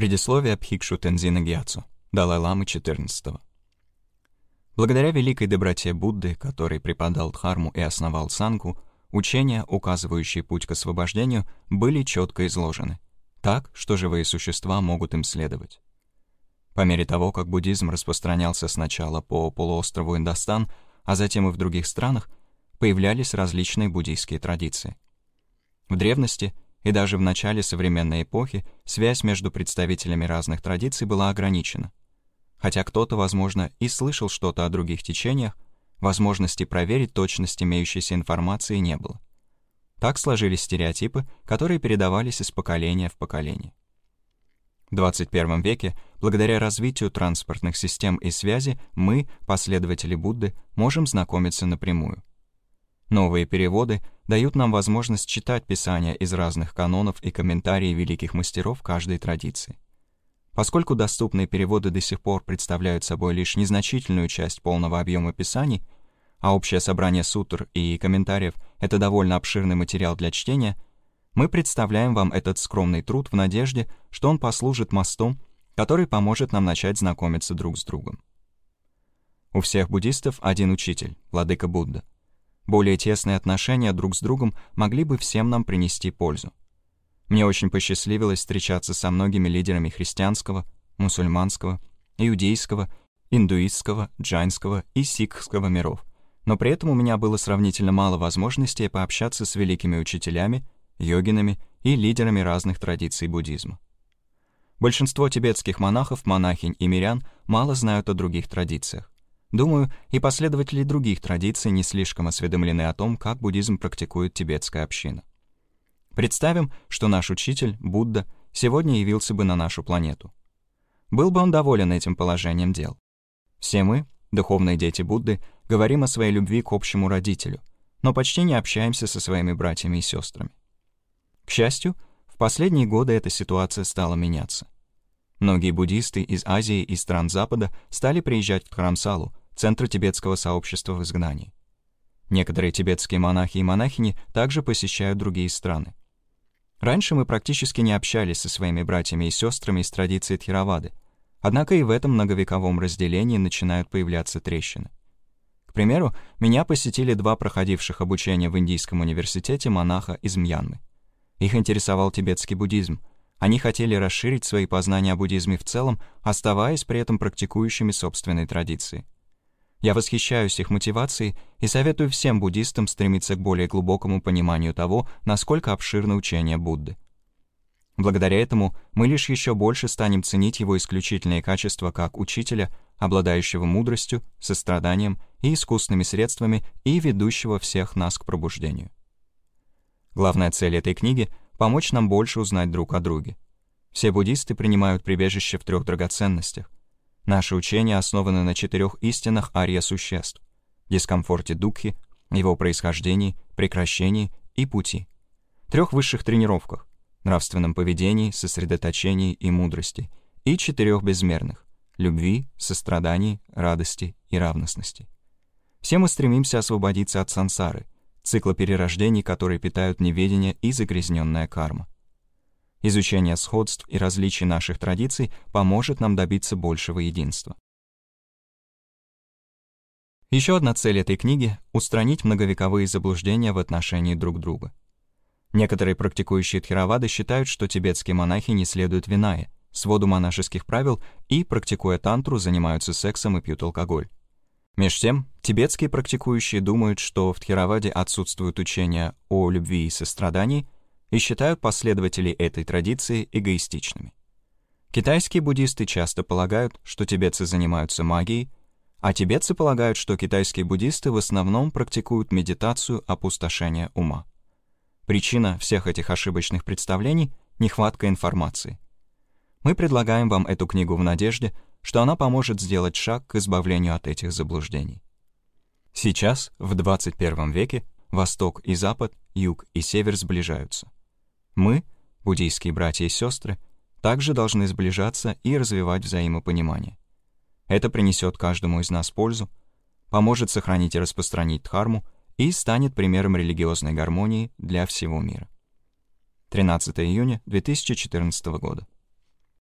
Предисловие Бхикшу Тензина Гьяцу, Далай-ламы XIV. Благодаря великой доброте Будды, который преподал Дхарму и основал Сангу, учения, указывающие путь к освобождению, были четко изложены, так, что живые существа могут им следовать. По мере того, как буддизм распространялся сначала по полуострову Индостан, а затем и в других странах, появлялись различные буддийские традиции. В древности и даже в начале современной эпохи связь между представителями разных традиций была ограничена. Хотя кто-то, возможно, и слышал что-то о других течениях, возможности проверить точность имеющейся информации не было. Так сложились стереотипы, которые передавались из поколения в поколение. В 21 веке, благодаря развитию транспортных систем и связи, мы, последователи Будды, можем знакомиться напрямую. Новые переводы дают нам возможность читать Писания из разных канонов и комментарии великих мастеров каждой традиции. Поскольку доступные переводы до сих пор представляют собой лишь незначительную часть полного объема Писаний, а общее собрание сутр и комментариев — это довольно обширный материал для чтения, мы представляем вам этот скромный труд в надежде, что он послужит мостом, который поможет нам начать знакомиться друг с другом. У всех буддистов один учитель — владыка Будда. Более тесные отношения друг с другом могли бы всем нам принести пользу. Мне очень посчастливилось встречаться со многими лидерами христианского, мусульманского, иудейского, индуистского, джайнского и сикхского миров, но при этом у меня было сравнительно мало возможностей пообщаться с великими учителями, йогинами и лидерами разных традиций буддизма. Большинство тибетских монахов, монахинь и мирян мало знают о других традициях. Думаю, и последователи других традиций не слишком осведомлены о том, как буддизм практикует тибетская община. Представим, что наш учитель, Будда, сегодня явился бы на нашу планету. Был бы он доволен этим положением дел. Все мы, духовные дети Будды, говорим о своей любви к общему родителю, но почти не общаемся со своими братьями и сестрами. К счастью, в последние годы эта ситуация стала меняться. Многие буддисты из Азии и стран Запада стали приезжать в Харамсалу, центра тибетского сообщества в изгнании. Некоторые тибетские монахи и монахини также посещают другие страны. Раньше мы практически не общались со своими братьями и сестрами из традиции Тхировады, однако и в этом многовековом разделении начинают появляться трещины. К примеру, меня посетили два проходивших обучение в Индийском университете монаха из Мьянмы. Их интересовал тибетский буддизм. Они хотели расширить свои познания о буддизме в целом, оставаясь при этом практикующими собственной традиции. Я восхищаюсь их мотивацией и советую всем буддистам стремиться к более глубокому пониманию того, насколько обширно учение Будды. Благодаря этому мы лишь еще больше станем ценить его исключительные качества как учителя, обладающего мудростью, состраданием и искусственными средствами и ведущего всех нас к пробуждению. Главная цель этой книги — помочь нам больше узнать друг о друге. Все буддисты принимают прибежище в трех драгоценностях Наши учения основаны на четырех истинах ария-существ — дискомфорте Дукхи, его происхождении, прекращении и пути. Трех высших тренировках — нравственном поведении, сосредоточении и мудрости, и четырех безмерных — любви, сострадании, радости и равностности. Все мы стремимся освободиться от сансары, цикла перерождений, которые питают неведение и загрязненная карма. Изучение сходств и различий наших традиций поможет нам добиться большего единства. Еще одна цель этой книги — устранить многовековые заблуждения в отношении друг друга. Некоторые практикующие тхировады считают, что тибетские монахи не следуют винае, своду монашеских правил и, практикуя тантру, занимаются сексом и пьют алкоголь. Меж тем, тибетские практикующие думают, что в Тхироваде отсутствуют учения о любви и сострадании — и считают последователей этой традиции эгоистичными. Китайские буддисты часто полагают, что тибетцы занимаются магией, а тибетцы полагают, что китайские буддисты в основном практикуют медитацию опустошения ума. Причина всех этих ошибочных представлений — нехватка информации. Мы предлагаем вам эту книгу в надежде, что она поможет сделать шаг к избавлению от этих заблуждений. Сейчас, в 21 веке, Восток и Запад, Юг и Север сближаются. Мы, буддийские братья и сестры, также должны сближаться и развивать взаимопонимание. Это принесет каждому из нас пользу, поможет сохранить и распространить дхарму и станет примером религиозной гармонии для всего мира. 13 июня 2014 года.